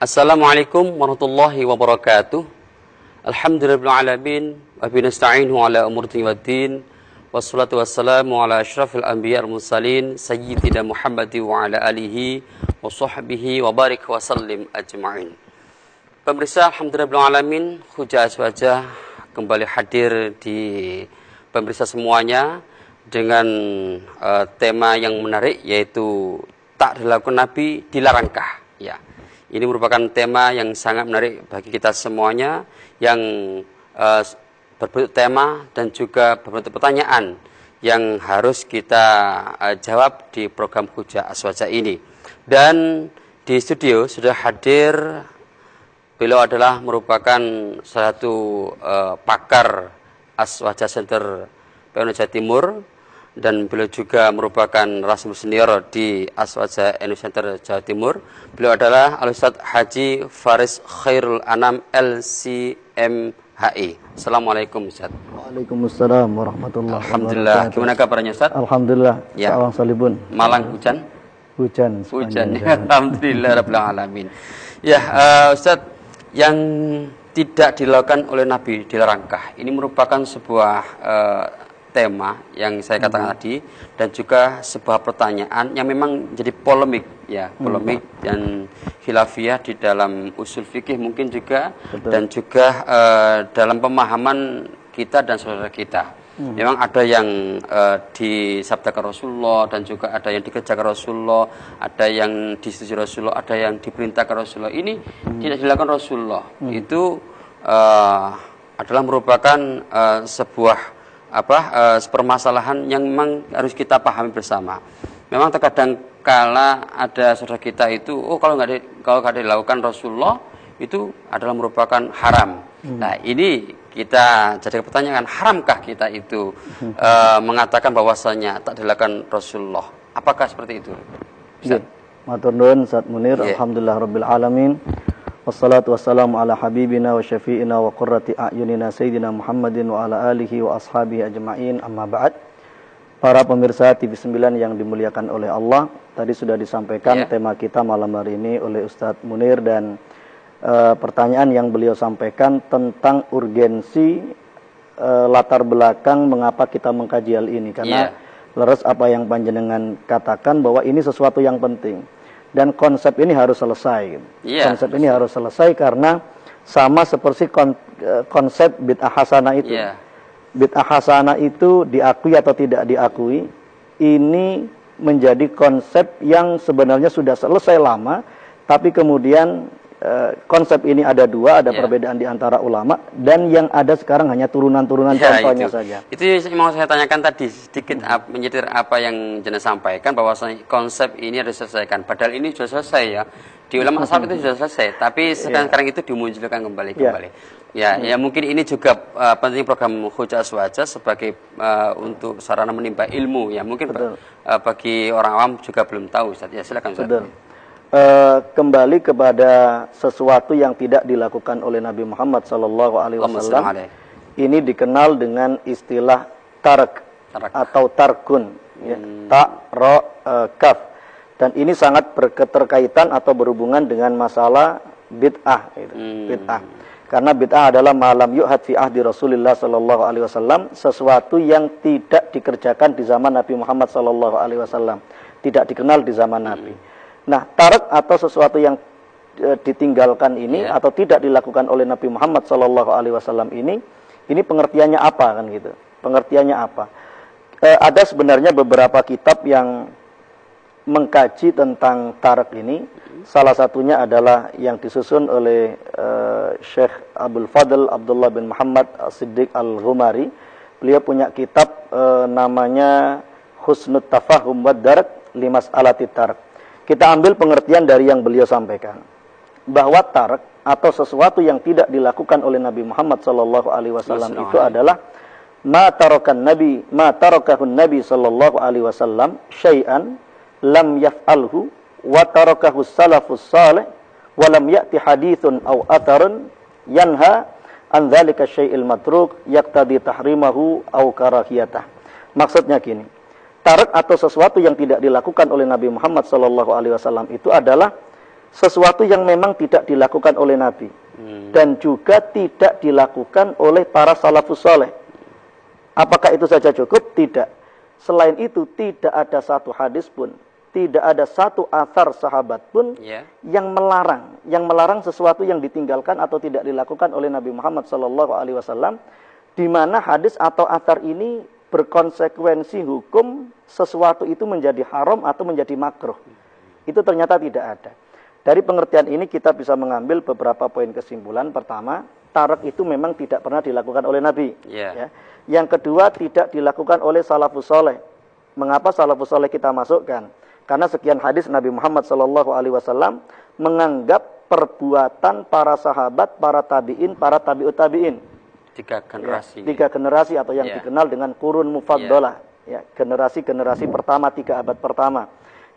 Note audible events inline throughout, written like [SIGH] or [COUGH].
Assalamualaikum warahmatullahi wabarakatuh. Alhamdulillahirrahmanirrahim. Wa binasta'inu ala umurti wa din. Wassalatu wassalamu ala ashrafil anbiya al-mursalin. Sayyidina Muhammad wa ala alihi wa sahbihi wa barik wa sallim ajma'in. Pemirsa Alhamdulillahirrahmanirrahim. Hujah wajah kembali hadir di pemirsa semuanya dengan uh, tema yang menarik yaitu tak dilakukan Nabi dilarangkah ini merupakan tema yang sangat menarik bagi kita semuanya yang uh, berbentuk tema dan juga berbentuk pertanyaan yang harus kita uh, jawab di program Huja Aswaja ini. Dan di studio sudah hadir beliau adalah merupakan salah satu uh, pakar Aswaja Center PNU Jawa Timur dan beliau juga merupakan rasmi senior di Aswaja NU Center Jawa Timur. Beliau adalah al Haji Faris Khairul Anam LCMHI. Assalamualaikum Ustaz. Waalaikumsalam warahmatullahi wabarakatuh. Alhamdulillah. Gimana kabarnya Ustaz? Alhamdulillah. Ya. Salam salibun. Malang hujan? Hujan. Hujan. [LAUGHS] Alhamdulillah rabbil alamin. Ya, uh, Ustaz, yang tidak dilakukan oleh Nabi dilarangkah? Ini merupakan sebuah uh, tema yang saya katakan hmm. tadi dan juga sebuah pertanyaan yang memang jadi polemik ya hmm. polemik hmm. dan khilafiyah di dalam usul fikih mungkin juga Betul. dan juga uh, dalam pemahaman kita dan saudara kita hmm. memang ada yang uh, disabdakan Rasulullah dan juga ada yang dikerjakan Rasulullah ada yang disetujui Rasulullah ada yang diperintahkan Rasulullah ini hmm. tidak dilakukan Rasulullah hmm. itu uh, adalah merupakan uh, sebuah apa uh, permasalahan yang memang harus kita pahami bersama. Memang terkadang kala ada saudara kita itu, oh kalau nggak di, kalau nggak dilakukan Rasulullah itu adalah merupakan haram. Hmm. Nah ini kita jadi pertanyaan haramkah kita itu hmm. uh, mengatakan bahwasanya tak dilakukan Rasulullah? Apakah seperti itu? Bisa. Matur nuwun Ustaz Munir. Yeah. Alhamdulillah rabbil alamin. Wassalatu wassalamu ala habibina wa syafi'ina wa qurrati a'yunina Sayyidina Muhammadin wa ala alihi wa ashabihi ajma'in amma ba'd Para pemirsa TV 9 yang dimuliakan oleh Allah Tadi sudah disampaikan yeah. tema kita malam hari ini oleh Ustadz Munir Dan uh, pertanyaan yang beliau sampaikan tentang urgensi uh, latar belakang mengapa kita mengkaji hal ini Karena yeah. leres apa yang panjenengan katakan bahwa ini sesuatu yang penting dan konsep ini harus selesai. Yeah. Konsep ini harus selesai karena sama seperti kon, eh, konsep bid'ah hasanah itu. Yeah. Bid'ah hasanah itu diakui atau tidak diakui, ini menjadi konsep yang sebenarnya sudah selesai lama, tapi kemudian Eh, konsep ini ada dua, ada yeah. perbedaan di antara ulama dan yang ada sekarang hanya turunan-turunan yeah, contohnya itu. saja. Itu yang mau saya tanyakan tadi sedikit hmm. menyetir apa yang jenis sampaikan bahwa konsep ini harus diselesaikan. Padahal ini sudah selesai ya. Di ulama hmm. itu sudah selesai, tapi sekarang, sekarang itu dimunculkan kembali yeah. kembali. Ya, hmm. ya mungkin ini juga uh, penting program hujah swajah sebagai uh, untuk sarana menimba ilmu ya. Mungkin uh, bagi orang awam juga belum tahu Ustaz. Ya, silakan Ustaz. Betul uh, kembali kepada sesuatu yang tidak dilakukan oleh Nabi Muhammad Sallallahu Alaihi Wasallam. Ini dikenal dengan istilah tarak, tarak. atau tarkun, ya. hmm. ta ro uh, kaf. Dan ini sangat berketerkaitan atau berhubungan dengan masalah bid'ah, gitu. hmm. bid'ah. Karena bid'ah adalah malam yuhad fi ahdi Rasulullah sallallahu alaihi wasallam, sesuatu yang tidak dikerjakan di zaman Nabi Muhammad sallallahu alaihi wasallam, tidak dikenal di zaman Nabi. Nah, tarak atau sesuatu yang e, ditinggalkan ini yeah. atau tidak dilakukan oleh Nabi Muhammad Shallallahu Alaihi Wasallam ini, ini pengertiannya apa kan gitu? Pengertiannya apa? E, ada sebenarnya beberapa kitab yang mengkaji tentang tarak ini. Salah satunya adalah yang disusun oleh e, Syekh Abdul Fadl Abdullah bin Muhammad Siddiq Al-Humari. Beliau punya kitab e, namanya Husnut Tafahum wa Darak Limas Alati Tarak kita ambil pengertian dari yang beliau sampaikan. Bahwa tarak atau sesuatu yang tidak dilakukan oleh Nabi Muhammad sallallahu alaihi wasallam itu adalah ma tarakan nabi ma tarakahun nabi sallallahu alaihi wasallam syai'an lam yaf'alhu wa tarakahu salafus salih wa lam ya'ti hadithun aw atharun yanha an dzalika syai'il matruk yaqtadi tahrimahu aw karahiyatah. Maksudnya gini tarak atau sesuatu yang tidak dilakukan oleh Nabi Muhammad Shallallahu Alaihi Wasallam itu adalah sesuatu yang memang tidak dilakukan oleh Nabi hmm. dan juga tidak dilakukan oleh para salafus soleh. Apakah itu saja cukup? Tidak. Selain itu tidak ada satu hadis pun, tidak ada satu asar sahabat pun yeah. yang melarang, yang melarang sesuatu yang ditinggalkan atau tidak dilakukan oleh Nabi Muhammad SAW, di mana hadis atau asar ini berkonsekuensi hukum sesuatu itu menjadi haram atau menjadi makruh. Itu ternyata tidak ada. Dari pengertian ini kita bisa mengambil beberapa poin kesimpulan. Pertama, tarak itu memang tidak pernah dilakukan oleh Nabi. Yeah. Ya. Yang kedua, tidak dilakukan oleh salafus soleh. Mengapa salafus soleh kita masukkan? Karena sekian hadis Nabi Muhammad SAW menganggap perbuatan para sahabat, para tabiin, para tabiut tabiin. Tiga generasi. Ya, tiga generasi atau yang yeah. dikenal dengan kurun mufaddolah. Yeah. Ya, generasi-generasi pertama, tiga abad pertama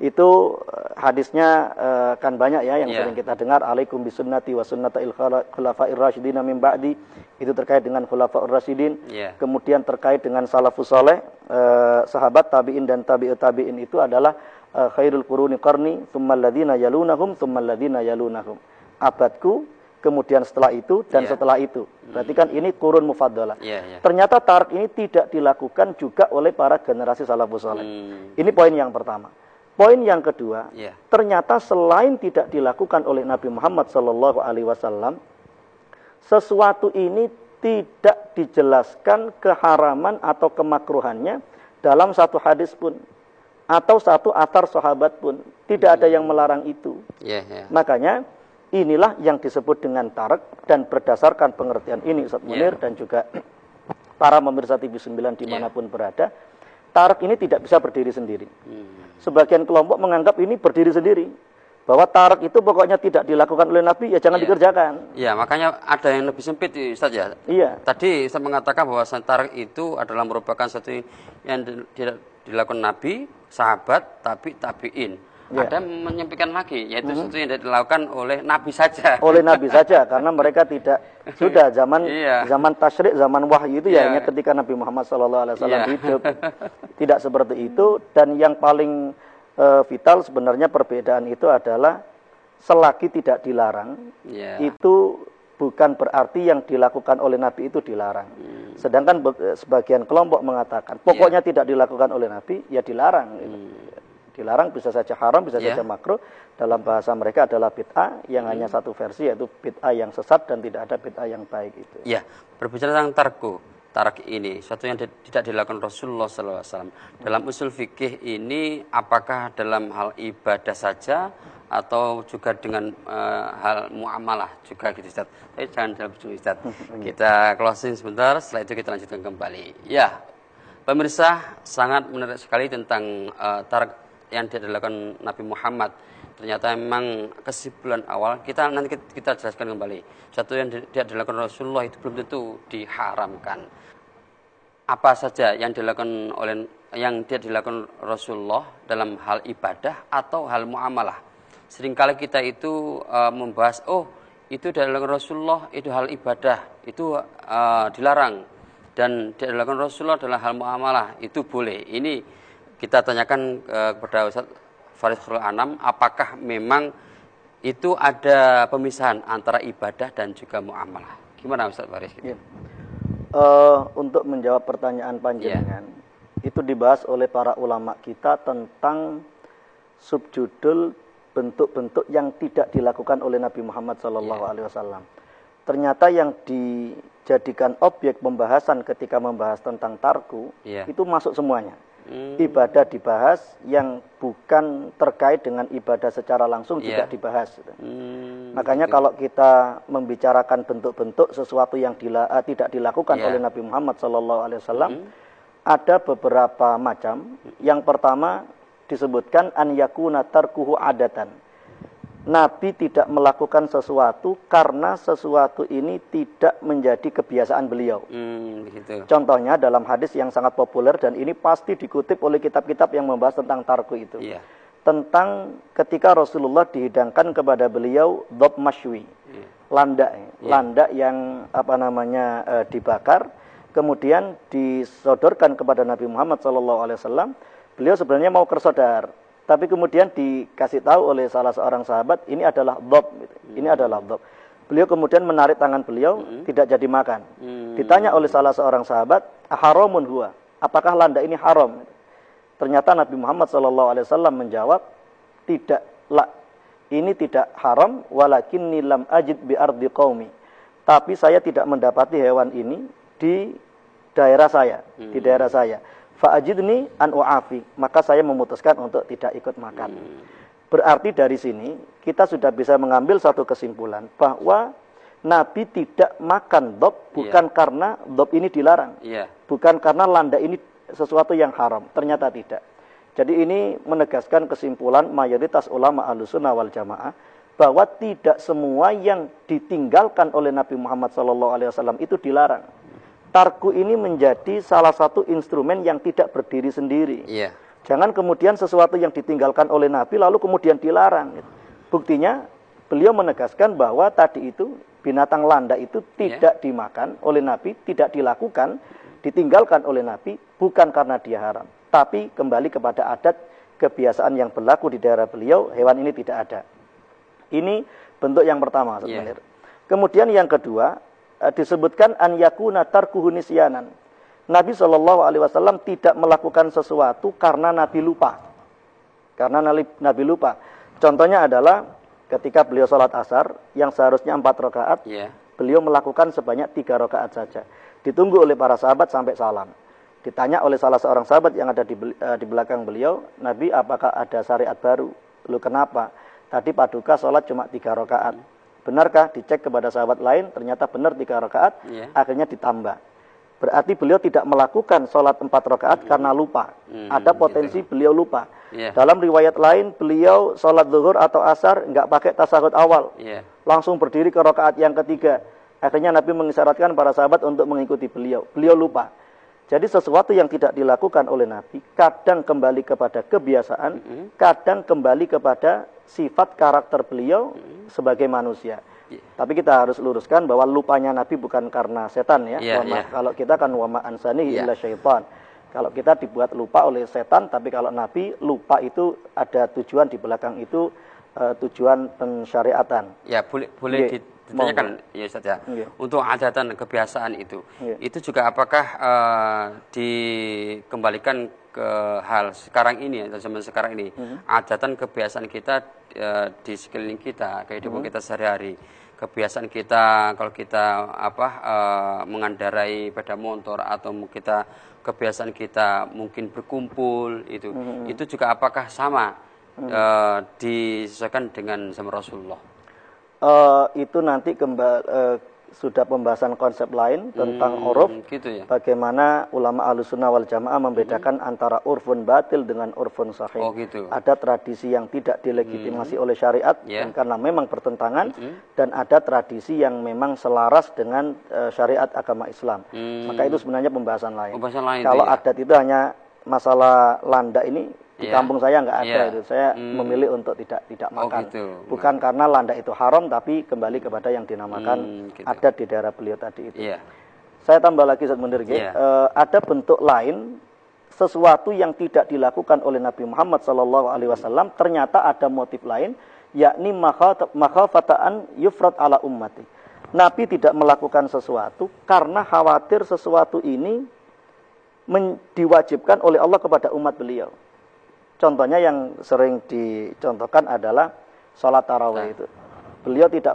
itu eh, hadisnya uh, kan banyak ya yang yeah. sering kita dengar alaikum bisunnati wa sunnatil khulafair rasyidin min ba'di itu terkait dengan khulafaur rasyidin yeah. kemudian terkait dengan salafus saleh uh, sahabat tabi'in dan tabi'ut tabi'in itu adalah uh, khairul quruni qarni tsummal ladzina yalunahum tsummal ladzina yalunahum abadku kemudian setelah itu dan yeah. setelah itu. Berarti kan ini kurun mufaddalah. Yeah, yeah. Ternyata tarik ini tidak dilakukan juga oleh para generasi salafus saleh. Hmm. Ini poin yang pertama. Poin yang kedua, yeah. ternyata selain tidak dilakukan oleh Nabi Muhammad Sallallahu Alaihi Wasallam, sesuatu ini tidak dijelaskan keharaman atau kemakruhannya dalam satu hadis pun atau satu atar sahabat pun tidak ada yang melarang itu. Yeah, yeah. Makanya inilah yang disebut dengan tarak dan berdasarkan pengertian ini Ustaz Munir yeah. dan juga [CLEARS THROAT] para pemirsa TV 9 di mana pun yeah. berada tarik ini tidak bisa berdiri sendiri. Hmm. Sebagian kelompok menganggap ini berdiri sendiri. Bahwa tarik itu pokoknya tidak dilakukan oleh Nabi, ya jangan yeah. dikerjakan. Iya, makanya ada yang lebih sempit Ustaz ya. Iya. Tadi saya mengatakan bahwa tarik itu adalah merupakan satu yang tidak dilakukan Nabi, sahabat, tapi tabiin ya. ada menyempikan lagi yaitu hmm. sesuatu yang dilakukan oleh nabi saja oleh nabi saja karena mereka tidak [LAUGHS] sudah zaman iya. zaman tasyrik zaman wahyu itu ya iya. hanya ketika Nabi Muhammad SAW iya. hidup [LAUGHS] tidak seperti itu dan yang paling uh, vital sebenarnya perbedaan itu adalah selagi tidak dilarang yeah. itu bukan berarti yang dilakukan oleh Nabi itu dilarang. Hmm. Sedangkan sebagian kelompok mengatakan pokoknya yeah. tidak dilakukan oleh Nabi ya dilarang. Hmm dilarang bisa saja haram bisa yeah. saja makruh dalam bahasa mereka adalah bid'ah yang hmm. hanya satu versi yaitu bid'ah yang sesat dan tidak ada bid'ah yang baik itu. Ya, berbicara tentang tarku, tarak ini suatu yang tidak dilakukan Rasulullah SAW dalam usul fikih ini apakah dalam hal ibadah saja atau juga dengan uh, hal muamalah juga gitu Ustaz. Tapi jangan dalam Ustaz. [LAUGHS] Kita closing sebentar, setelah itu kita lanjutkan kembali. Ya, pemirsa sangat menarik sekali tentang uh, tarak yang dilakukan Nabi Muhammad. Ternyata memang kesimpulan awal kita nanti kita jelaskan kembali. Satu yang tidak dilakukan Rasulullah itu belum tentu diharamkan. Apa saja yang dilakukan oleh yang tidak dilakukan Rasulullah dalam hal ibadah atau hal muamalah. Seringkali kita itu uh, membahas oh itu dilakukan Rasulullah itu hal ibadah itu uh, dilarang. Dan dilakukan Rasulullah adalah hal muamalah itu boleh. Ini kita tanyakan uh, kepada Ustaz Farid Anam apakah memang itu ada pemisahan antara ibadah dan juga muamalah. Gimana Ustaz Faris? Ya. Uh, untuk menjawab pertanyaan panjenengan, ya. itu dibahas oleh para ulama kita tentang subjudul bentuk-bentuk yang tidak dilakukan oleh Nabi Muhammad SAW. Ternyata yang dijadikan objek pembahasan ketika membahas tentang tarku ya. itu masuk semuanya hmm. ibadah dibahas yang bukan terkait dengan ibadah secara langsung yeah. tidak dibahas. Hmm, Makanya okay. kalau kita membicarakan bentuk-bentuk sesuatu yang dila, uh, tidak dilakukan yeah. oleh Nabi Muhammad SAW, hmm. ada beberapa macam. Hmm. Yang pertama disebutkan an yakuna tarkuhu adatan Nabi tidak melakukan sesuatu karena sesuatu ini tidak menjadi kebiasaan beliau. Hmm, gitu. Contohnya dalam hadis yang sangat populer dan ini pasti dikutip oleh kitab-kitab yang membahas tentang tarku itu. Yeah. Tentang ketika Rasulullah dihidangkan kepada beliau dob mashwi, yeah. landak, yeah. landak yang apa namanya e, dibakar, kemudian disodorkan kepada Nabi Muhammad SAW. Beliau sebenarnya mau kersodar, Tapi kemudian dikasih tahu oleh salah seorang sahabat, ini adalah dob. Gitu. Ini hmm. adalah dob. Beliau kemudian menarik tangan beliau, hmm. tidak jadi makan. Hmm. Ditanya oleh salah seorang sahabat, haramun huwa. Apakah landa ini haram? Ternyata Nabi Muhammad SAW menjawab, tidak la ini tidak haram walakin nilam ajid bi ardi qaumi. Tapi saya tidak mendapati hewan ini di daerah saya, hmm. di daerah saya. Fa'ajidni an u'afi, maka saya memutuskan untuk tidak ikut makan. Hmm. Berarti dari sini kita sudah bisa mengambil satu kesimpulan bahwa Nabi tidak makan dob bukan yeah. karena dob ini dilarang. Yeah. Bukan karena landa ini sesuatu yang haram. Ternyata tidak. Jadi ini menegaskan kesimpulan mayoritas ulama alusunah wal jamaah bahwa tidak semua yang ditinggalkan oleh Nabi Muhammad SAW itu dilarang. Tarku ini menjadi salah satu instrumen yang tidak berdiri sendiri. Yeah. Jangan kemudian sesuatu yang ditinggalkan oleh Nabi lalu kemudian dilarang. Buktinya beliau menegaskan bahwa tadi itu binatang landa itu iya. tidak yeah. dimakan oleh Nabi, tidak dilakukan, ditinggalkan oleh Nabi bukan karena dia haram tapi kembali kepada adat kebiasaan yang berlaku di daerah beliau, hewan ini tidak ada. Ini bentuk yang pertama, yeah. Kemudian yang kedua, disebutkan an yakuna tarkuhu nisyanan. Nabi Shallallahu alaihi wasallam tidak melakukan sesuatu karena Nabi lupa. Karena Nabi lupa. Contohnya adalah ketika beliau sholat asar yang seharusnya empat rakaat, yeah. beliau melakukan sebanyak tiga rakaat saja. Ditunggu oleh para sahabat sampai salam. Ditanya oleh salah seorang sahabat yang ada di, uh, di belakang beliau, Nabi apakah ada syariat baru? Lu kenapa? Tadi paduka sholat cuma tiga rakaat. Benarkah? Dicek kepada sahabat lain, ternyata benar tiga rakaat, yeah. akhirnya ditambah. Berarti beliau tidak melakukan sholat empat rakaat hmm. karena lupa. Hmm, ada potensi gitu. beliau lupa. Yeah. Dalam riwayat lain, beliau sholat zuhur atau asar nggak pakai tasahud awal, yeah. langsung berdiri ke rakaat yang ketiga. Akhirnya Nabi mengisyaratkan para sahabat untuk mengikuti beliau. Beliau lupa. Jadi sesuatu yang tidak dilakukan oleh Nabi kadang kembali kepada kebiasaan, mm -hmm. kadang kembali kepada sifat karakter beliau mm -hmm. sebagai manusia. Yeah. Tapi kita harus luruskan bahwa lupanya Nabi bukan karena setan ya. Yeah, yeah. Kalau kita kan wama ansani yeah. illa syaitan. Kalau kita dibuat lupa oleh setan, tapi kalau Nabi lupa itu ada tujuan di belakang itu uh, tujuan pensyariatan. Ya boleh boleh yeah ditanyakan ya Ustaz ya. Yeah. Untuk adatan kebiasaan itu. Yeah. Itu juga apakah uh, dikembalikan ke hal sekarang ini atau zaman sekarang ini. Mm -hmm. Adatan kebiasaan kita uh, di sekeliling kita, kehidupan mm -hmm. kita sehari-hari. Kebiasaan kita kalau kita apa uh, mengendarai sepeda motor atau kita kebiasaan kita mungkin berkumpul itu. Mm -hmm. Itu juga apakah sama mm -hmm. uh, disesuaikan dengan sama Rasulullah? uh, itu nanti kembali uh, eh, sudah pembahasan konsep lain tentang hmm, uruf. Gitu ya? Bagaimana ulama alusunah wal jamaah membedakan hmm. antara urfun batil dengan urfun sahih. Oh, gitu. Ada tradisi yang tidak dilegitimasi hmm. oleh syariat yeah. karena memang bertentangan hmm. dan ada tradisi yang memang selaras dengan uh, syariat agama Islam. Hmm. Maka itu sebenarnya pembahasan lain. Pembahasan lain Kalau ya? adat itu hanya masalah landa ini di yeah. kampung saya nggak ada yeah. itu. Saya hmm. memilih untuk tidak tidak oh, makan. gitu. Bukan karena landa itu haram, tapi kembali kepada yang dinamakan hmm, gitu. ada di daerah beliau tadi itu. Yeah. Saya tambah lagi Ustaz Munir, yeah. uh, ada bentuk lain sesuatu yang tidak dilakukan oleh Nabi Muhammad Shallallahu Alaihi Wasallam ternyata ada motif lain, yakni makhafataan yufrat ala ummati. Nabi tidak melakukan sesuatu karena khawatir sesuatu ini diwajibkan oleh Allah kepada umat beliau. Contohnya yang sering dicontohkan adalah sholat taraweh nah. itu. Beliau tidak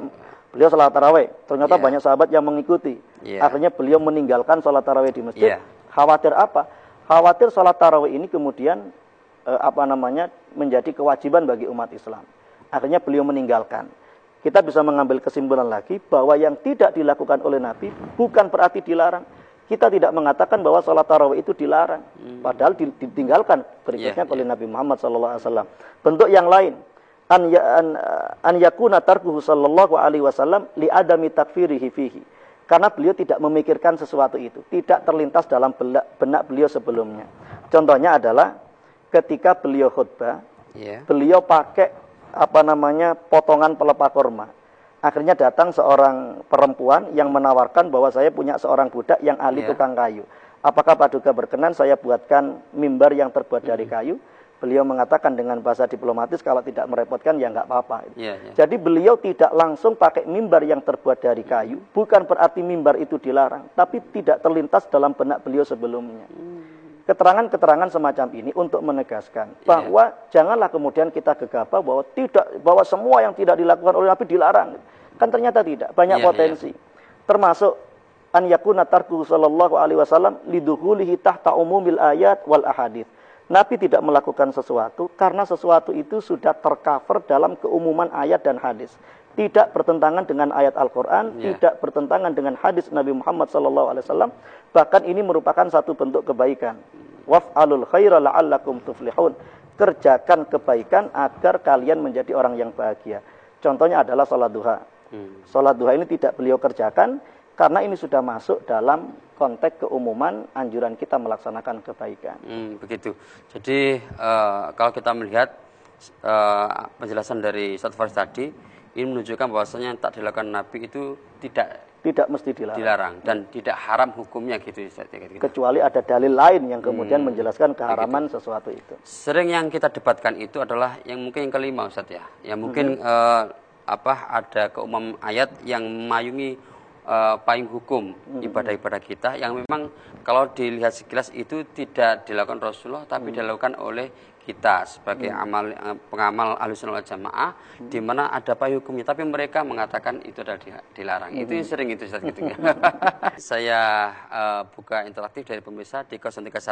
beliau sholat taraweh. Ternyata yeah. banyak sahabat yang mengikuti. Yeah. Akhirnya beliau meninggalkan sholat taraweh di masjid. Yeah. Khawatir apa? Khawatir sholat taraweh ini kemudian eh, apa namanya menjadi kewajiban bagi umat Islam. Akhirnya beliau meninggalkan. Kita bisa mengambil kesimpulan lagi bahwa yang tidak dilakukan oleh Nabi bukan berarti dilarang kita tidak mengatakan bahwa sholat tarawih itu dilarang. Hmm. Padahal ditinggalkan berikutnya yeah, oleh yeah. Nabi Muhammad SAW. Bentuk yang lain. An, ya, an, an yakuna tarkuhu sallallahu alaihi wasallam li adami takfirihi fihi. Karena beliau tidak memikirkan sesuatu itu. Tidak terlintas dalam benak beliau sebelumnya. Contohnya adalah ketika beliau khutbah, yeah. beliau pakai apa namanya potongan pelepah korma Akhirnya datang seorang perempuan yang menawarkan bahwa saya punya seorang budak yang ahli yeah. tukang kayu. Apakah Paduka berkenan saya buatkan mimbar yang terbuat dari kayu? Beliau mengatakan dengan bahasa diplomatis kalau tidak merepotkan ya nggak apa-apa. Yeah, yeah. Jadi beliau tidak langsung pakai mimbar yang terbuat dari kayu. Bukan berarti mimbar itu dilarang, tapi tidak terlintas dalam benak beliau sebelumnya. Keterangan-keterangan semacam ini untuk menegaskan iya. bahwa yeah. janganlah kemudian kita gegabah bahwa tidak bahwa semua yang tidak dilakukan oleh Nabi dilarang. Kan ternyata tidak, banyak yeah, potensi. Yeah. Termasuk an yakuna tarku sallallahu alaihi wasallam liduhulihi tahta umumil ayat wal ahadith Nabi tidak melakukan sesuatu karena sesuatu itu sudah tercover dalam keumuman ayat dan hadis. Tidak bertentangan dengan ayat Al-Quran, yeah. tidak bertentangan dengan hadis Nabi Muhammad SAW. Bahkan ini merupakan satu bentuk kebaikan. Waf'alul khaira la'allakum tuflihun. Kerjakan kebaikan agar kalian menjadi orang yang bahagia. Contohnya adalah sholat duha. Hmm. Sholat duha ini tidak beliau kerjakan karena ini sudah masuk dalam konteks keumuman anjuran kita melaksanakan kebaikan. Hmm, begitu. Jadi uh, kalau kita melihat uh, penjelasan dari satu Faris tadi, ini menunjukkan bahwasanya yang tak dilakukan Nabi itu tidak tidak mesti dilarang, dilarang dan tidak haram hukumnya gitu, gitu. Kecuali ada dalil lain yang kemudian hmm, menjelaskan keharaman begitu. sesuatu itu. Sering yang kita debatkan itu adalah yang mungkin yang kelima Ustaz ya. Yang mungkin hmm. uh, apa ada keumum ayat yang memayungi uh, payung hukum hmm. ibadah-ibadah kita yang memang kalau dilihat sekilas itu tidak dilakukan Rasulullah tapi hmm. dilakukan oleh kita sebagai hmm. amal uh, pengamal alusunul jamaah hmm. di mana ada payung hukumnya tapi mereka mengatakan itu adalah dilarang hmm. itu yang sering itu saat gitu [LAUGHS] saya uh, buka interaktif dari pemirsa di 031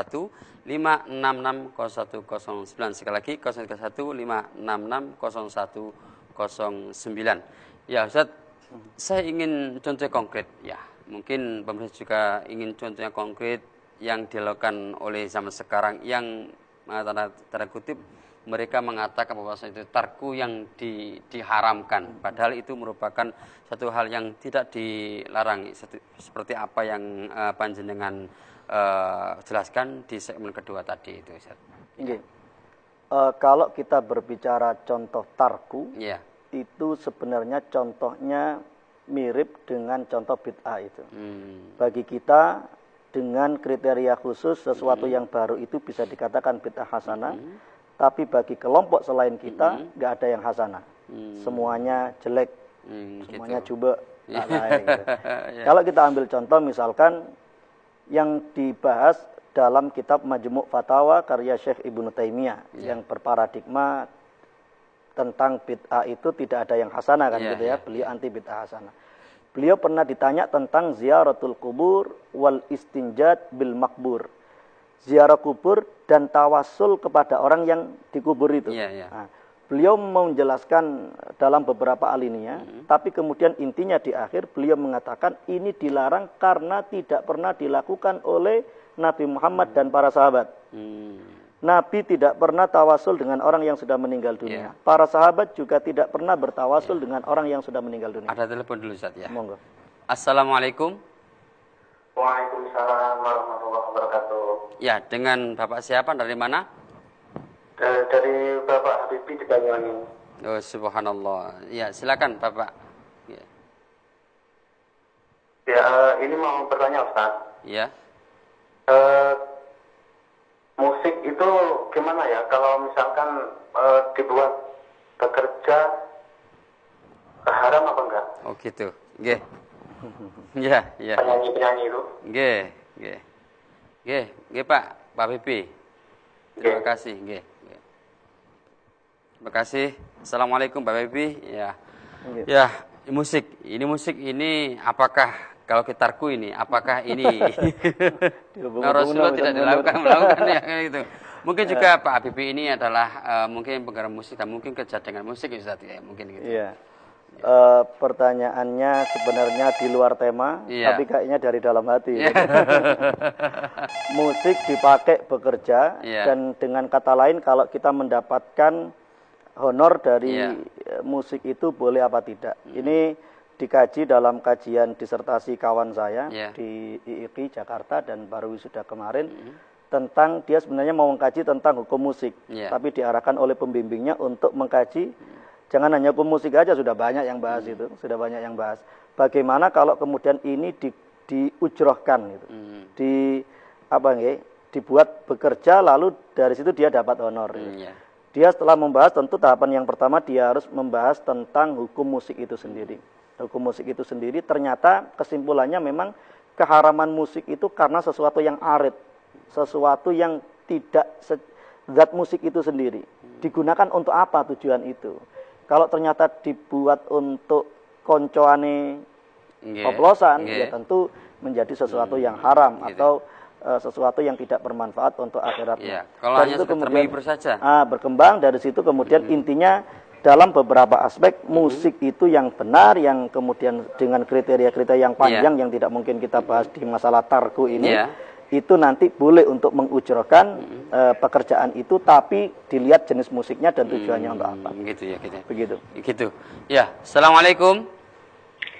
566 0109 sekali lagi 031 566 0109 ya Ustaz saya ingin contoh konkret ya. Mungkin pemirsa juga ingin contohnya konkret yang dilakukan oleh zaman sekarang yang tanda, tanda kutip mereka mengatakan bahwa itu tarku yang di, diharamkan padahal itu merupakan satu hal yang tidak dilarang seperti apa yang uh, panjenengan uh, jelaskan di segmen kedua tadi itu Ustaz. Ya. Uh, kalau kita berbicara contoh tarku, yeah itu sebenarnya contohnya mirip dengan contoh bid'ah itu. Hmm. Bagi kita dengan kriteria khusus sesuatu hmm. yang baru itu bisa dikatakan bid'ah hasanah, hmm. tapi bagi kelompok selain kita nggak hmm. ada yang hasanah. Hmm. Semuanya jelek, hmm, semuanya gitu. [LAUGHS] coba. Gitu. yeah. Kalau kita ambil contoh misalkan yang dibahas dalam kitab Majmuk Fatawa karya Syekh Ibnu Taimiyah yeah. yang berparadigma tentang bid'ah itu tidak ada yang hasanah kan yeah, gitu ya. Yeah, Beliau anti bid'ah hasanah. Beliau pernah ditanya tentang ziaratul kubur wal istinjat bil makbur. Ziarah kubur dan tawasul kepada orang yang dikubur itu. Yeah, yeah. Nah, beliau menjelaskan dalam beberapa alinea, mm -hmm. tapi kemudian intinya di akhir beliau mengatakan ini dilarang karena tidak pernah dilakukan oleh Nabi Muhammad mm -hmm. dan para sahabat. Mm. Nabi tidak pernah tawasul dengan orang yang sudah meninggal dunia. Yeah. Para sahabat juga tidak pernah bertawasul yeah. dengan orang yang sudah meninggal dunia. Ada telepon dulu Ustaz ya. Monggo. Assalamualaikum. Waalaikumsalam warahmatullahi wabarakatuh. Ya, dengan Bapak siapa dari mana? Dari, dari Bapak Habibi di Banyuwangi. Oh, subhanallah. Ya, silakan Bapak. Ya, ya uh, ini mau bertanya Ustaz. Ya. Uh, musik itu gimana ya kalau misalkan e, dibuat bekerja haram apa enggak? Oh gitu. Nggih. [LAUGHS] Ya, ya. Penyanyi-penyanyi itu. Nggih, nggih. Nggih, nggih Pak, Pak Pipi. Terima kasih, nggih. Terima kasih. Assalamualaikum Pak Pipi. Ya. Ya, musik. Ini musik ini apakah kalau kitarku ini apakah ini [LAUGHS] nah, Rasulullah tidak dilakukan melakukan ya itu mungkin juga Pak Habibie ini adalah uh, mungkin penggerak musik dan mungkin kerja dengan musik ya ya mungkin gitu iya Uh, pertanyaannya sebenarnya di luar tema, iya. tapi kayaknya dari dalam hati. Iya. [LAUGHS] Musik dipakai bekerja iya. dan dengan kata lain kalau kita mendapatkan honor dari iya. musik itu boleh apa tidak. Hmm. Ini dikaji dalam kajian disertasi kawan saya yeah. di IIK Jakarta dan baru sudah kemarin mm -hmm. tentang dia sebenarnya mau mengkaji tentang hukum musik, yeah. tapi diarahkan oleh pembimbingnya untuk mengkaji mm. jangan hanya hukum musik aja sudah banyak yang bahas mm. itu, sudah banyak yang bahas. Bagaimana kalau kemudian ini di diujrohkan gitu. Mm. Di apa nggih? dibuat bekerja lalu dari situ dia dapat honor. Hmm, yeah. Dia setelah membahas tentu tahapan yang pertama dia harus membahas tentang hukum musik itu sendiri. Hukum musik itu sendiri ternyata kesimpulannya memang keharaman musik itu karena sesuatu yang arid, sesuatu yang tidak zat musik itu sendiri. Digunakan untuk apa tujuan itu? Kalau ternyata dibuat untuk koncoane yeah. oplosan, yeah. ya tentu menjadi sesuatu yang haram gitu. atau uh, sesuatu yang tidak bermanfaat untuk akhiratnya. Ya, kalau hanya itu kemudian saja. Ah, berkembang dari situ kemudian hmm. intinya dalam beberapa aspek musik hmm. itu yang benar yang kemudian dengan kriteria-kriteria yang panjang yeah. yang tidak mungkin kita bahas di masalah tarku ini. Yeah. Itu nanti boleh untuk mengujrokan hmm. uh, pekerjaan itu, tapi dilihat jenis musiknya dan tujuannya hmm. untuk apa. Begitu ya, gitu. Begitu. Begitu. Ya, assalamualaikum.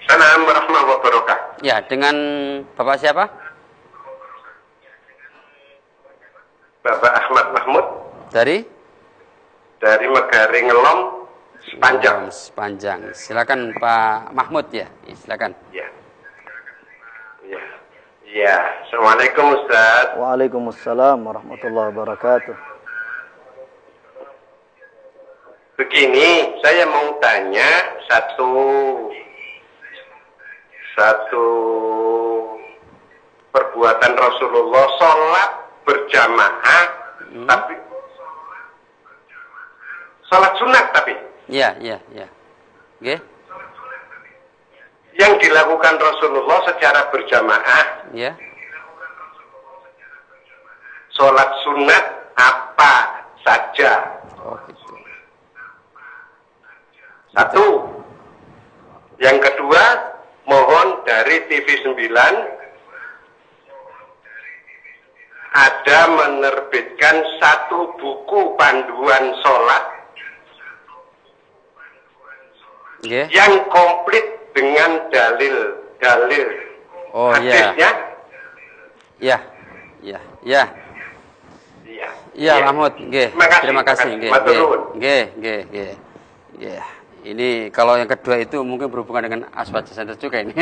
Assalamualaikum warahmatullahi wabarakatuh. Ya, dengan Bapak siapa? Bapak Ahmad Mahmud. Dari? Dari Megari Ngelom, Sepanjang. Sepanjang. Silakan Pak Mahmud ya. Silakan. Ya. Ya. Ya. Assalamualaikum Ustaz. Waalaikumsalam warahmatullahi wabarakatuh. Begini, saya mau tanya satu satu perbuatan Rasulullah sholat berjamaah hmm. tapi salat sunat tapi ya ya ya oke. Okay. yang dilakukan Rasulullah secara berjamaah. Ya salat sunat apa saja? Oh, gitu. satu. Yang kedua mohon dari TV 9 ada menerbitkan satu buku panduan sholat yeah. yang komplit dengan dalil-dalil oh, iya. hadisnya. Ya, ya, ya. Iya. Iya, Mahmud. Nggih. Terima kasih. Nggih. Nggih, nggih, nggih. Ya. Ini kalau yang kedua itu mungkin berhubungan dengan aswad center juga ini.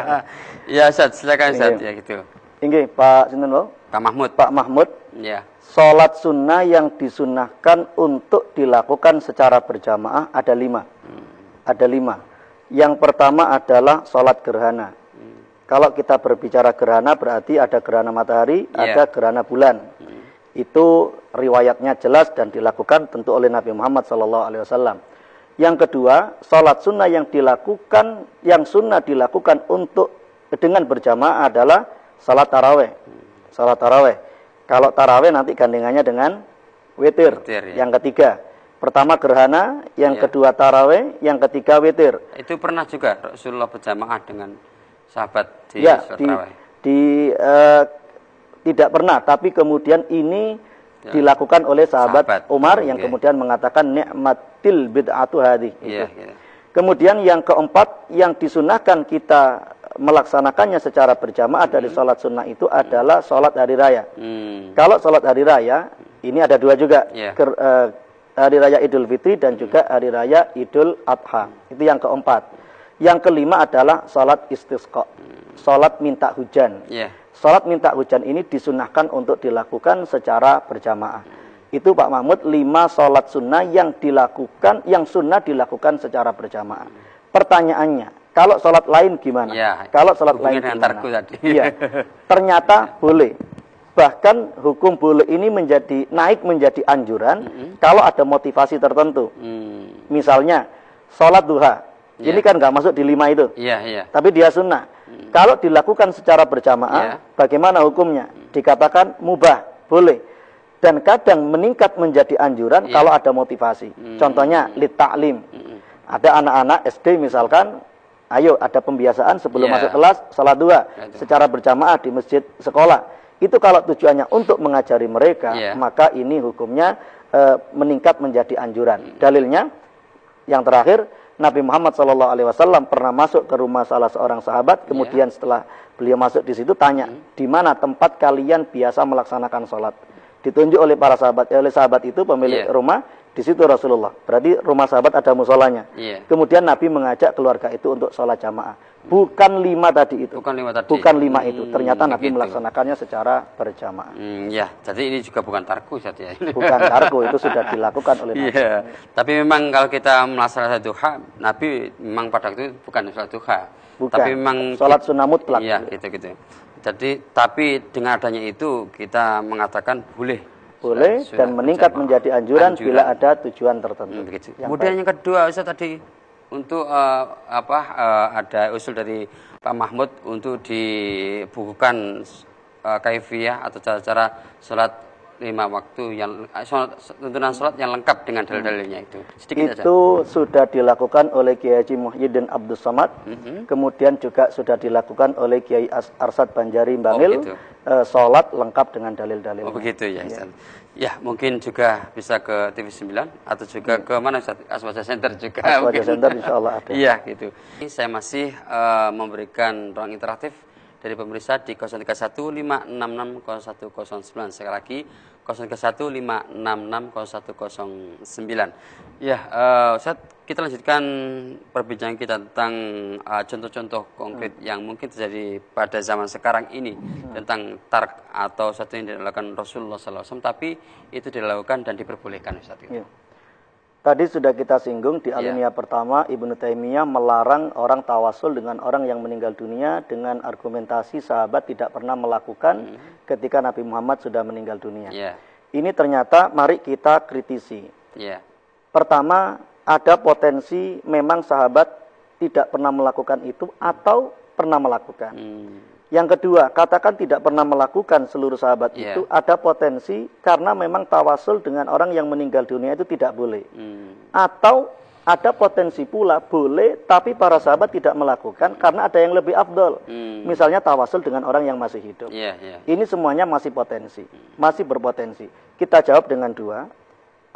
[LAUGHS] ya, Ustaz, silakan Ustaz ya gitu. Ini Pak Sinten, Pak Mahmud. Pak Mahmud. Ya. Sholat sunnah yang disunahkan untuk dilakukan secara berjamaah ada lima. Ada lima. Yang pertama adalah sholat gerhana. Hmm. Kalau kita berbicara gerhana berarti ada gerhana matahari, yeah. ada gerhana bulan. Hmm. Itu riwayatnya jelas dan dilakukan tentu oleh Nabi Muhammad SAW. Yang kedua, sholat sunnah yang dilakukan, yang sunnah dilakukan untuk dengan berjamaah adalah sholat taraweh. Salat taraweh. Kalau taraweh nanti gandengannya dengan witir. witir ya. Yang ketiga, pertama gerhana, yang ya. kedua taraweh, yang ketiga witir. Itu pernah juga Rasulullah berjamaah dengan sahabat di ya, di, di uh, tidak pernah, tapi kemudian ini ya. dilakukan oleh sahabat, sahabat. Umar yang okay. kemudian mengatakan nikmatil bid'atu hadi. Ya, ya. Kemudian yang keempat yang disunahkan kita melaksanakannya secara berjamaah dari hmm. sholat sunnah itu adalah sholat hari raya. Hmm. Kalau sholat hari raya, ini ada dua juga. Yeah. Ker, uh, hari raya Idul Fitri dan juga hari raya Idul Adha. Itu yang keempat. Yang kelima adalah sholat istisqa. Sholat minta hujan. Yeah. Sholat minta hujan ini disunahkan untuk dilakukan secara berjamaah. Itu Pak Mahmud lima sholat sunnah yang dilakukan, yang sunnah dilakukan secara berjamaah. Pertanyaannya, kalau sholat lain gimana? Ya, Kalau sholat lain gimana? Tadi. Iya. [LAUGHS] Ternyata boleh. Bahkan hukum boleh ini menjadi naik menjadi anjuran mm -hmm. kalau ada motivasi tertentu. Mm. Misalnya sholat duha. Yeah. Ini kan nggak masuk di lima itu. Yeah, yeah. Tapi dia sunnah. Mm. Kalau dilakukan secara berjamaah, yeah. bagaimana hukumnya? Mm. Dikatakan mubah, boleh. Dan kadang meningkat menjadi anjuran yeah. kalau ada motivasi. Mm. Contohnya lit ta'lim. Mm. Ada anak-anak SD misalkan Ayo ada pembiasaan sebelum yeah. masuk kelas salat dua secara berjamaah di masjid sekolah. Itu kalau tujuannya untuk mengajari mereka, yeah. maka ini hukumnya e, meningkat menjadi anjuran. Hmm. Dalilnya yang terakhir Nabi Muhammad SAW pernah masuk ke rumah salah seorang sahabat, kemudian yeah. setelah beliau masuk di situ tanya, mm. di mana tempat kalian biasa melaksanakan sholat? Ditunjuk oleh para sahabat, oleh sahabat itu pemilik yeah. rumah, Di situ Rasulullah. Berarti rumah sahabat ada musolanya. Iya. Kemudian Nabi mengajak keluarga itu untuk sholat jamaah. Bukan lima tadi itu. Bukan lima tadi. Bukan lima hmm, itu. Ternyata Nabi gitu. melaksanakannya secara berjamaah. Hmm, ya, jadi ini juga bukan tarku saja ya. [LAUGHS] Bukan tarku itu sudah dilakukan oleh Nabi. Iya. Tapi memang kalau kita melaksanakan duha, Nabi memang pada waktu itu bukan sholat duha. Bukan. Tapi memang sholat sunnah mutlak. Iya, gitu-gitu. Jadi tapi dengan adanya itu kita mengatakan boleh boleh dan meningkat menjadi anjuran, anjuran bila ada tujuan tertentu. Hmm, begitu. Yang Kemudian baik. yang kedua Ustaz tadi untuk uh, apa uh, ada usul dari Pak Mahmud untuk dibukukan uh, kaifiyah atau cara-cara sholat lima waktu yang sholat, tuntunan sholat yang lengkap dengan dalil-dalilnya itu. Sedikit itu aja. sudah dilakukan oleh Kiai Haji Muhyiddin Abdul Samad, mm -hmm. kemudian juga sudah dilakukan oleh Kiai Arsad Banjari Bangil. Oh, gitu uh, sholat lengkap dengan dalil-dalil. Oh begitu ya, ya. Ya, mungkin juga bisa ke TV 9 atau juga ya. ke mana Ustaz? Aswaja Center juga. Aswaja Center insya Allah ada. [LAUGHS] Iya, gitu. Ini saya masih uh, memberikan ruang interaktif dari pemirsa di 0315660109 sekali lagi 0315660109 ya uh, Ustaz kita lanjutkan perbincangan kita tentang uh, contoh-contoh uh, konkret hmm. yang mungkin terjadi pada zaman sekarang ini hmm. tentang tark atau satu yang dilakukan Rasulullah SAW tapi itu dilakukan dan diperbolehkan Ustaz itu. Ya. Tadi sudah kita singgung di iya. alinea yeah. pertama Ibnu Taimiyah melarang orang tawasul dengan orang yang meninggal dunia dengan argumentasi sahabat tidak pernah melakukan mm -hmm. ketika Nabi Muhammad sudah meninggal dunia. Yeah. Ini ternyata mari kita kritisi. Yeah. Pertama, ada potensi memang sahabat tidak pernah melakukan itu atau pernah melakukan. Mm. Yang kedua, katakan tidak pernah melakukan seluruh sahabat yeah. itu ada potensi karena memang tawasul dengan orang yang meninggal dunia itu tidak boleh. Hmm. Atau ada potensi pula boleh tapi para sahabat tidak melakukan karena ada yang lebih afdol. Hmm. Misalnya tawasul dengan orang yang masih hidup. Yeah, yeah. Ini semuanya masih potensi, masih berpotensi. Kita jawab dengan dua.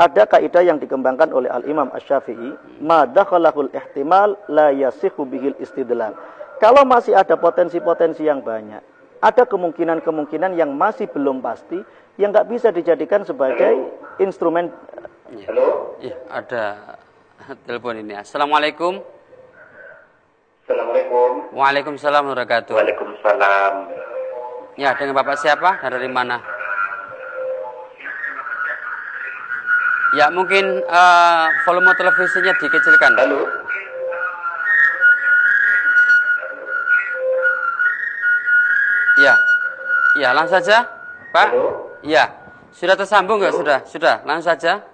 Ada kaidah yang dikembangkan oleh Al-Imam Asy-Syafi'i, "Ma ihtimal la yasihu bihil istidlal." Kalau masih ada potensi-potensi yang banyak, ada kemungkinan-kemungkinan yang masih belum pasti, yang nggak bisa dijadikan sebagai Halo. instrumen. Ya. Halo? Ya, ada telepon ini. Assalamualaikum. Assalamualaikum. Waalaikumsalam warahmatullahi Waalaikumsalam. Ya, dengan Bapak siapa? Dari mana? Ya, mungkin uh, volume televisinya dikecilkan. Halo. Ya, ya langsung saja, Pak. Halo. Ya, sudah tersambung nggak? Sudah, sudah. Langsung saja.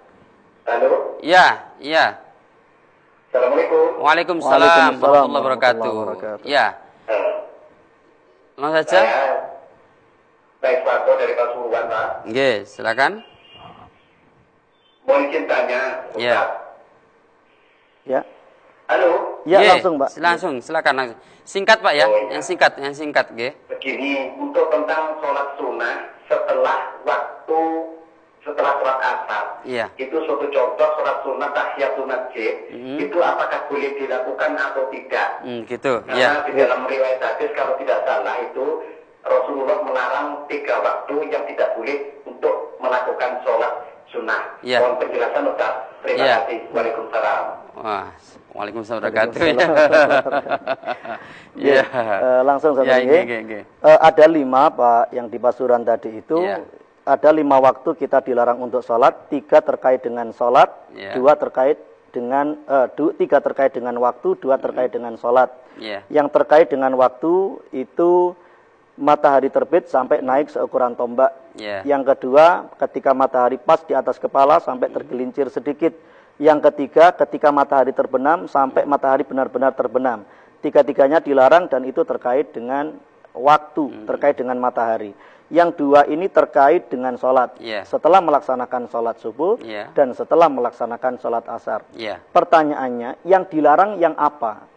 Halo. Ya, ya. Assalamualaikum. Waalaikumsalam warahmatullahi wabarakatuh. Ya. Langsung saja. Baik Pak dari Pasuruan Pak. Oke, silakan. Mau izin tanya. Ya. Ya. Halo. Ya, langsung Pak. Langsung, silakan langsung. Singkat Pak ya, oh, ya. yang singkat, yang singkat, Oke. Begini, untuk tentang sholat sunnah setelah waktu setelah sholat asar, iya. itu suatu contoh sholat sunnah tahiyatun masjid, mm. itu apakah boleh dilakukan atau tidak? Mm, gitu. Karena yeah. di dalam riwayat hadis kalau tidak salah itu Rasulullah melarang tiga waktu yang tidak boleh untuk melakukan sholat sunnah. Yeah. Mohon penjelasan Ustaz. Terima yeah. kasih. Waalaikumsalam. Wah, Waalaikumsalam warahmatullahi Ya, uh, langsung saja. Ya, okay, okay. Uh, ada lima Pak yang di Pasuruan tadi itu. Ya. Ada lima waktu kita dilarang untuk sholat. Tiga terkait dengan sholat. Ya. Dua terkait dengan uh, du, tiga terkait dengan waktu. Dua terkait dengan sholat. Ya. Yang terkait dengan waktu itu matahari terbit sampai naik seukuran tombak. Yeah. Yang kedua, ketika matahari pas di atas kepala sampai tergelincir sedikit. Yang ketiga, ketika matahari terbenam sampai matahari benar-benar terbenam. Tiga-tiganya dilarang dan itu terkait dengan waktu, hmm. terkait dengan matahari. Yang dua ini terkait dengan sholat. Yeah. Setelah melaksanakan sholat subuh yeah. dan setelah melaksanakan sholat asar. Yeah. Pertanyaannya, yang dilarang yang apa?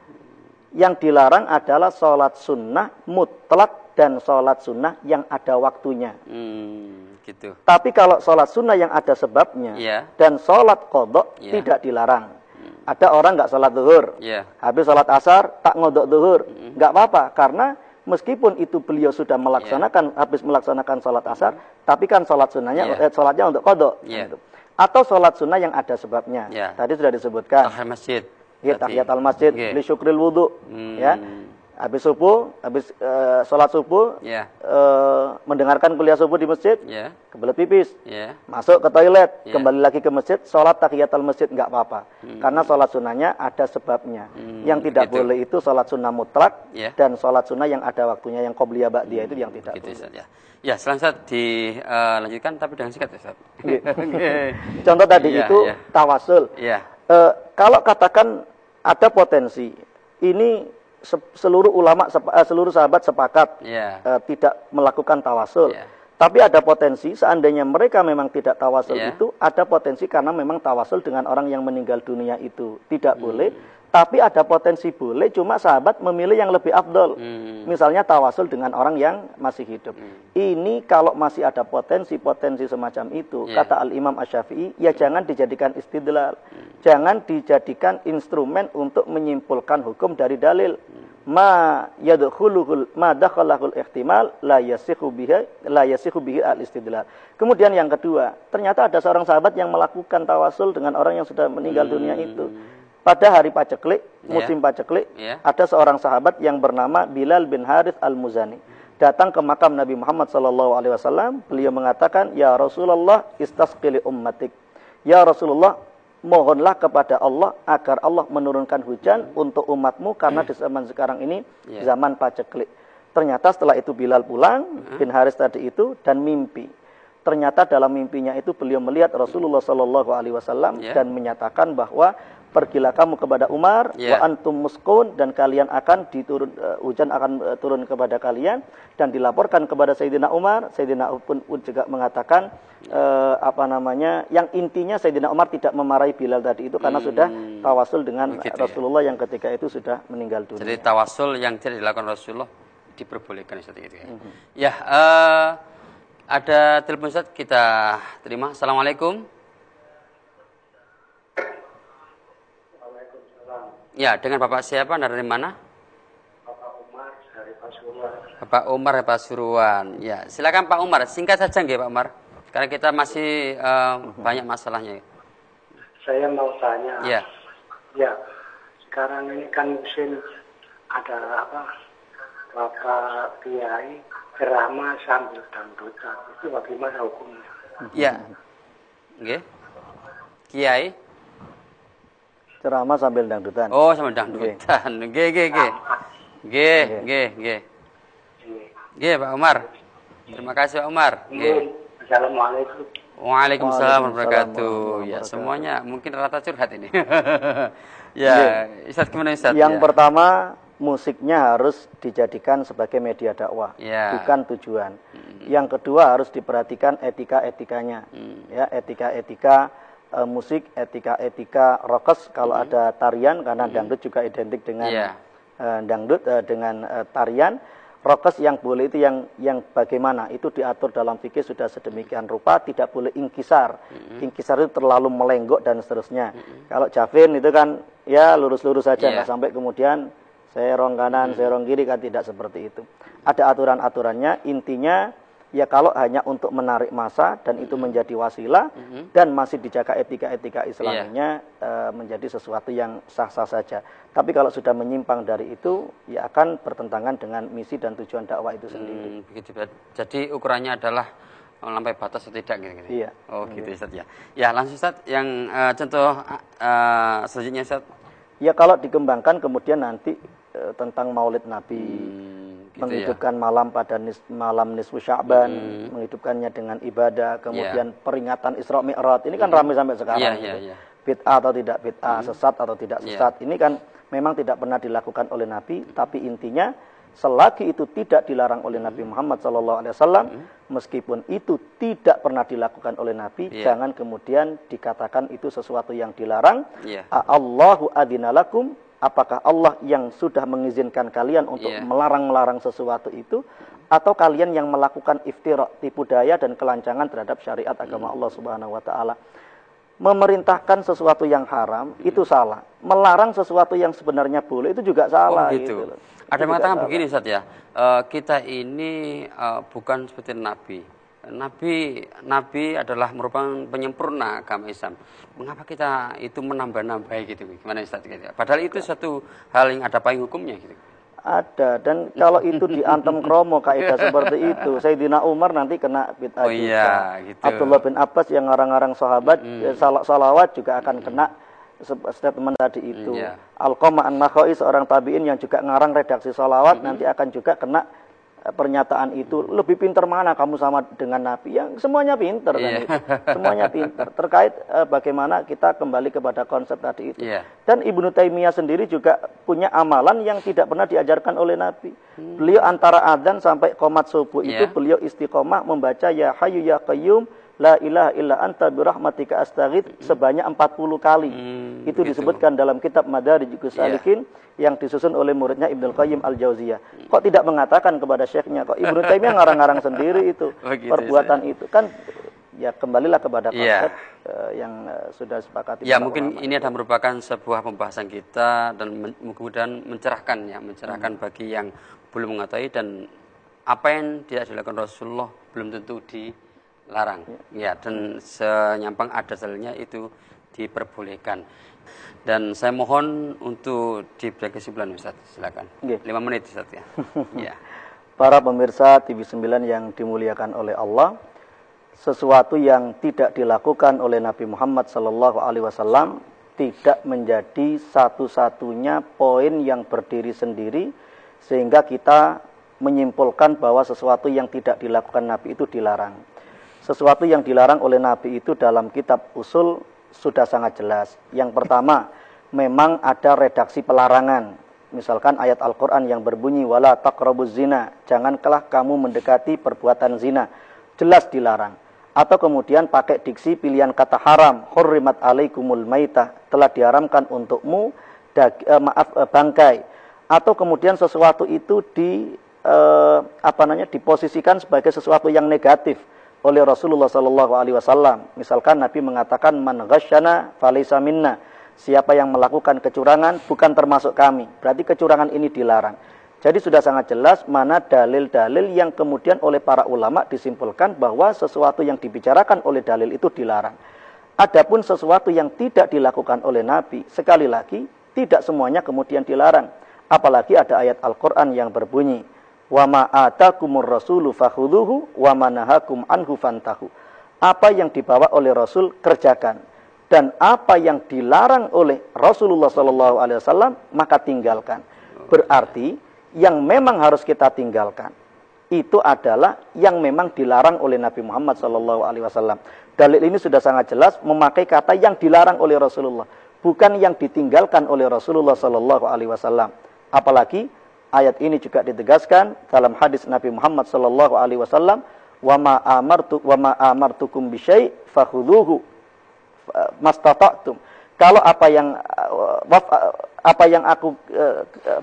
Yang dilarang adalah sholat sunnah mutlak dan sholat sunnah yang ada waktunya. Hmm gitu. Tapi kalau sholat sunnah yang ada sebabnya yeah. dan sholat kodok yeah. tidak dilarang. Hmm. Ada orang nggak sholat duhur, yeah. habis sholat asar tak ngodok duhur, hmm. nggak hmm. apa-apa karena meskipun itu beliau sudah melaksanakan yeah. habis melaksanakan sholat asar, mm. tapi kan sholat sunnahnya yeah. eh, sholatnya untuk kodok. Yeah. Gitu. Atau sholat sunnah yang ada sebabnya. Yeah. Tadi sudah disebutkan. Masjid. Ya, tahiyat al masjid, yeah. li syukril wudhu. Hmm. Ya habis subuh, habis uh, sholat subuh, yeah. Ya. uh, mendengarkan kuliah subuh di masjid, yeah. kebelet pipis, yeah. masuk ke toilet, yeah. kembali lagi ke masjid, sholat tahiyatul masjid nggak apa-apa, hmm. karena sholat sunnahnya ada sebabnya. Hmm, yang tidak gitu. boleh itu sholat sunnah mutlak yeah. dan sholat sunnah yang ada waktunya, yang qobliyah ba'diyah hmm. itu yang tidak gitu, boleh. Ya. Ya, selanjutnya dilanjutkan uh, tapi dengan singkat ya, [LAUGHS] Contoh tadi yeah, itu yeah. tawasul. Yeah. Uh, kalau katakan ada potensi, ini seluruh ulama eh, seluruh sahabat sepakat yeah. uh, tidak melakukan tawasul. Yeah. Tapi ada potensi seandainya mereka memang tidak tawasul yeah. itu ada potensi karena memang tawasul dengan orang yang meninggal dunia itu tidak hmm. boleh tapi ada potensi boleh cuma sahabat memilih yang lebih afdol hmm. misalnya tawasul dengan orang yang masih hidup hmm. ini kalau masih ada potensi-potensi semacam itu yeah. kata al Imam Asy-Syafi'i ya jangan dijadikan istidlal hmm. jangan dijadikan instrumen untuk menyimpulkan hukum dari dalil hmm. ma yadkhuluhul ma dakhalahul ihtimal la yasihu bihi la yasihu bihi al istidlal kemudian yang kedua ternyata ada seorang sahabat yang melakukan tawasul dengan orang yang sudah meninggal hmm. dunia itu pada hari paceklik, ya. musim yeah. paceklik, yeah. ada seorang sahabat yang bernama Bilal bin Harith al-Muzani. Datang ke makam Nabi Muhammad SAW, beliau mengatakan, Ya Rasulullah, istasqili ummatik. Ya Rasulullah, mohonlah kepada Allah agar Allah menurunkan hujan untuk umatmu karena di zaman sekarang ini yeah. zaman paceklik. Ternyata setelah itu Bilal pulang, uh-huh. bin Haris tadi itu dan mimpi. Ternyata dalam mimpinya itu beliau melihat Rasulullah Shallallahu Alaihi Wasallam yeah. dan menyatakan bahwa pergilah kamu kepada Umar yeah. wa antum muskun dan kalian akan diturun uh, hujan akan uh, turun kepada kalian dan dilaporkan kepada Sayyidina Umar Sayyidina pun juga mengatakan uh, apa namanya yang intinya Sayyidina Umar tidak memarahi Bilal tadi itu karena hmm. sudah tawasul dengan Begitu, ya. Rasulullah ya? yang ketika itu sudah meninggal dunia. Jadi tawasul yang tidak dilakukan Rasulullah diperbolehkan seperti itu ya. Mm -hmm. Ya, uh, ada telepon Ustaz kita terima. Assalamualaikum. Ya, dengan Bapak siapa dari mana? Bapak Umar dari Pasuruan. Bapak Umar dari Pasuruan. Ya, silakan Pak Umar, singkat saja nggih Pak Umar. Karena kita masih uh, banyak masalahnya. Saya mau tanya. Ya. Ya. Sekarang ini kan musim ada apa? Bapak Kiai ceramah sambil dangdutan. Itu bagaimana hukumnya? Ya. Nggih. Kiai ceramah sambil dangdutan. Oh, sambil dangdutan. Nggih, nggih, nggih. Nggih, nggih, nggih. Nggih, Pak Umar. Terima kasih Pak Umar. Nggih. Assalamualaikum. Waalaikumsalam warahmatullahi wabarakatuh. Ya, semuanya mungkin rata curhat ini. [LAUGHS] ya, Ustaz gimana Ustaz? Yang ya. pertama, musiknya harus dijadikan sebagai media dakwah, ya. bukan tujuan. Hmm. Yang kedua harus diperhatikan etika-etikanya. Hmm. Ya, etika-etika e, musik, etika-etika rokes kalau hmm. ada tarian karena hmm. dangdut juga identik dengan yeah. e, dangdut e, dengan e, tarian. Rokes yang boleh itu yang yang bagaimana itu diatur dalam fikih sudah sedemikian rupa tidak boleh ingkisar. hmm Ingkisar itu terlalu melenggok dan seterusnya. hmm Kalau javin itu kan ya lurus-lurus saja yeah. nggak sampai kemudian serong kanan, hmm serong kiri kan tidak seperti itu. Ada aturan-aturannya, intinya ya kalau hanya untuk menarik masa dan itu menjadi wasilah mm -hmm. dan masih dijaga etika-etika Islamnya yeah. menjadi sesuatu yang sah-sah saja. Tapi kalau sudah menyimpang dari itu ya akan bertentangan dengan misi dan tujuan dakwah itu sendiri. Hmm, begitu. Jadi ukurannya adalah lampai batas atau tidak gitu. Iya. Oh gitu Ustaz ya. Ya langsung Ustaz yang uh, contoh uh, selanjutnya Ustaz. Ya kalau dikembangkan kemudian nanti uh, tentang Maulid Nabi. Hmm gitu menghidupkan ya? malam pada nis, malam nisfu Sya'ban, hmm. menghidupkannya dengan ibadah, kemudian yeah. peringatan Isra Mi'raj. Ini kan hmm. ramai sampai sekarang. Yeah, yeah, yeah. Bid'ah atau tidak bid'ah, hmm. sesat atau tidak sesat. Yeah. Ini kan memang tidak pernah dilakukan oleh Nabi, tapi intinya selagi itu tidak dilarang oleh Nabi Muhammad SAW, hmm. meskipun itu tidak pernah dilakukan oleh Nabi, yeah. jangan kemudian dikatakan itu sesuatu yang dilarang. Yeah. Allahu adinalakum apakah Allah yang sudah mengizinkan kalian untuk yeah. melarang-larang sesuatu itu atau kalian yang melakukan iftirak, tipu daya dan kelancangan terhadap syariat agama mm. Allah Subhanahu wa taala. memerintahkan sesuatu yang haram hmm. itu salah. Melarang sesuatu yang sebenarnya boleh itu juga salah. Oh, gitu. gitu Ada yang mengatakan begini Ustaz ya, uh, kita ini uh, bukan seperti Nabi. Nabi Nabi adalah merupakan penyempurna agama Islam. Mengapa kita itu menambah-nambah gitu? Gimana Ustaz? Padahal itu satu hal yang ada payung hukumnya gitu. Ada dan kalau itu diantem kromo kaidah seperti itu, [LAUGHS] Sayyidina Umar nanti kena bid'ah oh, iya, gitu. Abdullah bin Abbas yang ngarang-ngarang sahabat mm. sal salawat juga akan kena statement tadi itu. Mm, yeah. Al-Qama an-Nakhai seorang tabi'in yang juga ngarang redaksi salawat mm nanti akan juga kena pernyataan itu lebih pinter mana kamu sama dengan Nabi yang semuanya pinter kan yeah. semuanya pinter terkait uh, bagaimana kita kembali kepada konsep tadi itu yeah. dan Ibnu Taimiyah sendiri juga punya amalan yang tidak pernah diajarkan oleh Nabi hmm. beliau antara adzan sampai komat subuh yeah. itu beliau istiqomah membaca ya Hayyu ya Qayyum La ilaha illa anta birahmatika astaghith sebanyak 40 kali. Hmm, itu gitu. disebutkan dalam kitab Madarijus iya. Salikin yeah. yang disusun oleh muridnya Ibnu Qayyim Al-Jauziyah. Kok tidak mengatakan kepada syekhnya kok Ibnu Taimiyah ngarang-ngarang [LAUGHS] sendiri itu oh, gitu, perbuatan saya. itu kan ya kembalilah kepada iya. konsep yeah. uh, yang uh, sudah sepakati. Ya mungkin ini adalah merupakan sebuah pembahasan kita dan men kemudian mencerahkan ya, mencerahkan hmm. bagi yang belum mengetahui dan apa yang tidak dilakukan Rasulullah belum tentu di larang. Ya. Dan senyampang ada dalilnya itu diperbolehkan. Dan saya mohon untuk diberi kesimpulan Ustaz. Silakan. Okay. lima menit Ustaz ya. [LAUGHS] Ya. Para pemirsa TV 9 yang dimuliakan oleh Allah sesuatu yang tidak dilakukan oleh Nabi Muhammad Sallallahu Alaihi Wasallam tidak menjadi satu-satunya poin yang berdiri sendiri sehingga kita menyimpulkan bahwa sesuatu yang tidak dilakukan Nabi itu dilarang sesuatu yang dilarang oleh Nabi itu dalam kitab usul sudah sangat jelas. Yang pertama, memang ada redaksi pelarangan. Misalkan ayat Al-Quran yang berbunyi, Wala taqrabuz zina, janganlah kamu mendekati perbuatan zina. Jelas dilarang. Atau kemudian pakai diksi pilihan kata haram, hurrimat alaikumul maitah, telah diharamkan untukmu dag, eh, maaf eh, bangkai. Atau kemudian sesuatu itu di eh, apa namanya diposisikan sebagai sesuatu yang negatif oleh Rasulullah Sallallahu Alaihi Wasallam. Misalkan Nabi mengatakan man ghasyana falisa minna. Siapa yang melakukan kecurangan bukan termasuk kami. Berarti kecurangan ini dilarang. Jadi sudah sangat jelas mana dalil-dalil yang kemudian oleh para ulama disimpulkan bahwa sesuatu yang dibicarakan oleh dalil itu dilarang. Adapun sesuatu yang tidak dilakukan oleh Nabi, sekali lagi tidak semuanya kemudian dilarang. Apalagi ada ayat Al-Quran yang berbunyi, wa ma atakumur rasulu fakhuduhu wa manahakum anhu fantahu. Apa yang dibawa oleh Rasul kerjakan dan apa yang dilarang oleh Rasulullah Shallallahu alaihi wasallam maka tinggalkan. Berarti yang memang harus kita tinggalkan itu adalah yang memang dilarang oleh Nabi Muhammad Shallallahu alaihi wasallam. Dalil ini sudah sangat jelas memakai kata yang dilarang oleh Rasulullah, bukan yang ditinggalkan oleh Rasulullah Shallallahu alaihi wasallam. Apalagi Ayat ini juga ditegaskan dalam hadis Nabi Muhammad sallallahu alaihi wasallam, "Wa ma amartu wa ma amartukum bi syai' fakhudhuhu mastata'tum." Kalau apa yang apa yang aku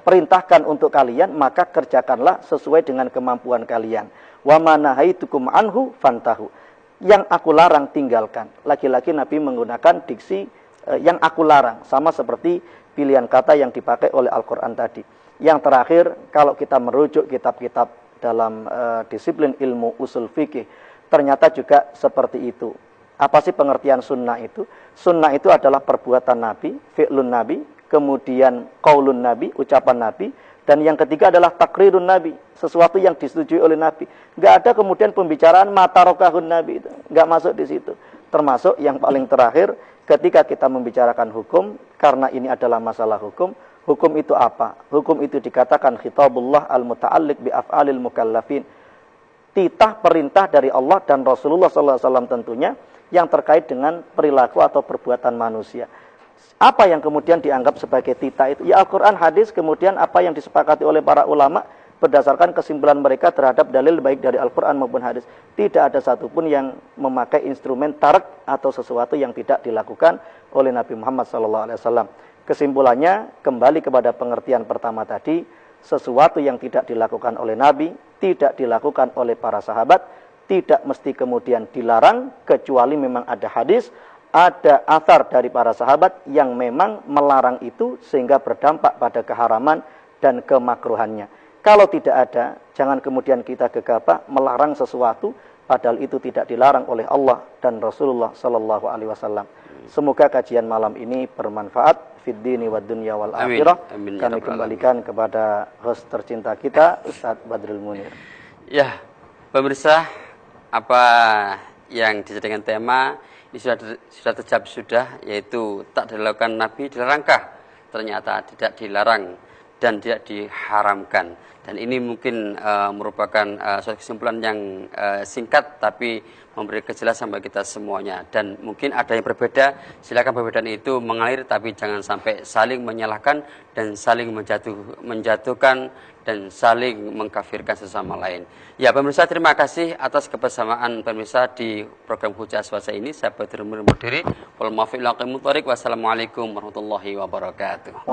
perintahkan untuk kalian, maka kerjakanlah sesuai dengan kemampuan kalian. Wa ma nahaitukum anhu fantahu. Yang aku larang tinggalkan. Laki-laki Nabi menggunakan diksi yang aku larang, sama seperti pilihan kata yang dipakai oleh Al-Qur'an tadi. Yang terakhir, kalau kita merujuk kitab-kitab dalam uh, disiplin ilmu usul fikih, ternyata juga seperti itu. Apa sih pengertian sunnah itu? Sunnah itu adalah perbuatan Nabi, fi'lun Nabi, kemudian qaulun Nabi, ucapan Nabi, dan yang ketiga adalah takrirun Nabi, sesuatu yang disetujui oleh Nabi. Nggak ada kemudian pembicaraan mata rokahun Nabi itu, nggak masuk di situ. Termasuk yang paling terakhir, ketika kita membicarakan hukum, karena ini adalah masalah hukum, Hukum itu apa? Hukum itu dikatakan khitabullah al-muta'alliq bi af'alil mukallafin. Titah perintah dari Allah dan Rasulullah SAW tentunya yang terkait dengan perilaku atau perbuatan manusia. Apa yang kemudian dianggap sebagai titah itu? Ya Al-Quran, hadis, kemudian apa yang disepakati oleh para ulama berdasarkan kesimpulan mereka terhadap dalil baik dari Al-Quran maupun hadis. Tidak ada satupun yang memakai instrumen tarak atau sesuatu yang tidak dilakukan oleh Nabi Muhammad SAW. Kesimpulannya kembali kepada pengertian pertama tadi, sesuatu yang tidak dilakukan oleh Nabi, tidak dilakukan oleh para sahabat, tidak mesti kemudian dilarang kecuali memang ada hadis ada asar dari para sahabat yang memang melarang itu sehingga berdampak pada keharaman dan kemakruhannya. Kalau tidak ada, jangan kemudian kita gegabah melarang sesuatu padahal itu tidak dilarang oleh Allah dan Rasulullah Sallallahu Alaihi Wasallam. Semoga kajian malam ini bermanfaat fid dini wa dunya wal akhirah. Amin. Amin. Ya Kami kembalikan kepada host tercinta kita Ustaz Badrul Munir. Ya, pemirsa, apa yang dijadikan tema ini sudah sudah terjawab sudah yaitu tak dilakukan Nabi dilarangkah ternyata tidak dilarang dan tidak diharamkan dan ini mungkin uh, merupakan uh, suatu kesimpulan yang uh, singkat tapi memberi kejelasan bagi kita semuanya dan mungkin ada yang berbeda silakan perbedaan itu mengalir tapi jangan sampai saling menyalahkan dan saling menjatuh, menjatuhkan dan saling mengkafirkan sesama lain. Ya pemirsa terima kasih atas kebersamaan pemirsa di program Hujah Swasta ini. Saya Badrul Mudiri. Wassalamualaikum warahmatullahi wabarakatuh.